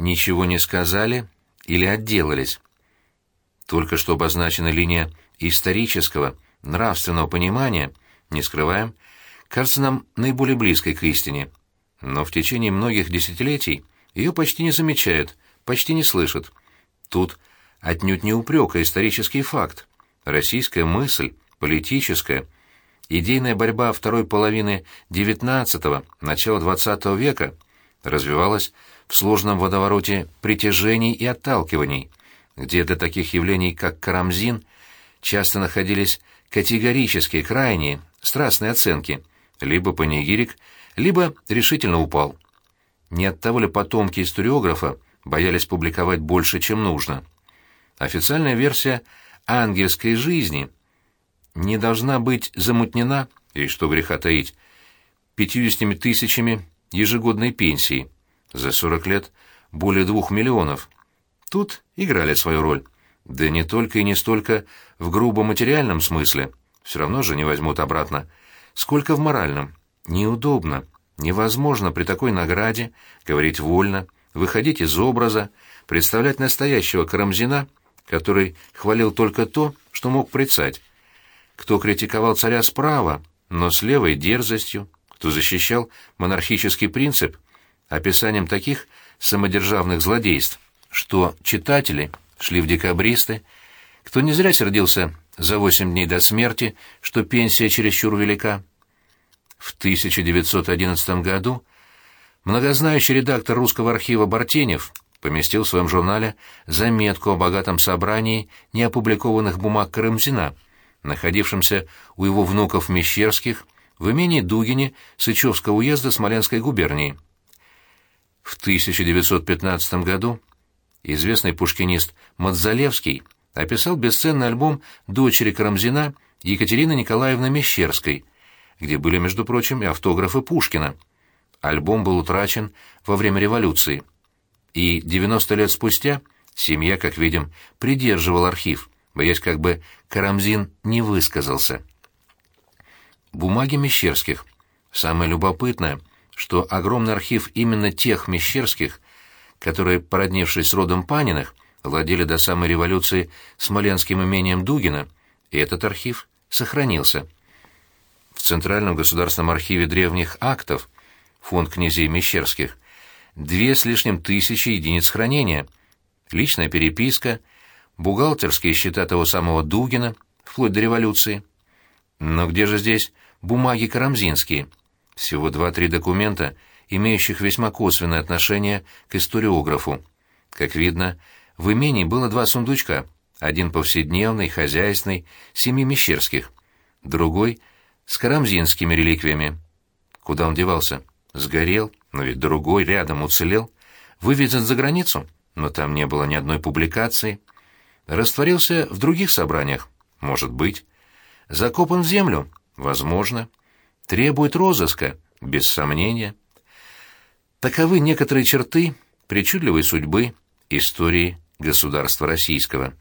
ничего не сказали или отделались. Только что обозначена линия исторического, нравственного понимания, не скрываем, кажется нам наиболее близкой к истине. Но в течение многих десятилетий ее почти не замечают, почти не слышат. Тут отнюдь не упрек, а исторический факт. Российская мысль, политическая, идейная борьба второй половины XIX – начала XX века развивалась в сложном водовороте притяжений и отталкиваний, где для таких явлений, как Карамзин, часто находились категорические, крайние, страстные оценки, либо панигирик, либо решительно упал. Не от ли потомки историографа боялись публиковать больше, чем нужно? Официальная версия ангельской жизни не должна быть замутнена, и что греха таить, пятьюдесятими тысячами ежегодной пенсии, за сорок лет более двух миллионов. Тут играли свою роль. Да не только и не столько в грубо материальном смысле, все равно же не возьмут обратно, сколько в моральном. Неудобно, невозможно при такой награде говорить вольно, выходить из образа, представлять настоящего Карамзина, который хвалил только то, что мог прицать, кто критиковал царя справа, но с левой дерзостью, кто защищал монархический принцип описанием таких самодержавных злодейств, что читатели шли в декабристы, кто не зря сердился за восемь дней до смерти, что пенсия чересчур велика. В 1911 году многознающий редактор русского архива Бартенев поместил в своем журнале заметку о богатом собрании неопубликованных бумаг Карамзина, находившемся у его внуков Мещерских в имении Дугине Сычевского уезда Смоленской губернии. В 1915 году известный пушкинист Мадзалевский описал бесценный альбом дочери Карамзина Екатерины Николаевны Мещерской, где были, между прочим, и автографы Пушкина. Альбом был утрачен во время революции. И 90 лет спустя семья, как видим, придерживала архив, боясь, как бы Карамзин не высказался. Бумаги Мещерских. Самое любопытное, что огромный архив именно тех Мещерских, которые, породнившись с родом Паниных, владели до самой революции смоленским имением Дугина, и этот архив сохранился. В Центральном государственном архиве древних актов, фонд князей Мещерских, две с лишним тысячи единиц хранения, личная переписка, бухгалтерские счета того самого Дугина, вплоть до революции. Но где же здесь бумаги карамзинские? Всего два-три документа, имеющих весьма косвенное отношение к историографу. Как видно, в имении было два сундучка, один повседневный, хозяйственный, семи мещерских, другой — с карамзинскими реликвиями. Куда он девался? Сгорел, но ведь другой рядом уцелел. Вывезен за границу, но там не было ни одной публикации. Растворился в других собраниях? Может быть. Закопан в землю? Возможно. Требует розыска? Без сомнения. Таковы некоторые черты причудливой судьбы истории государства российского.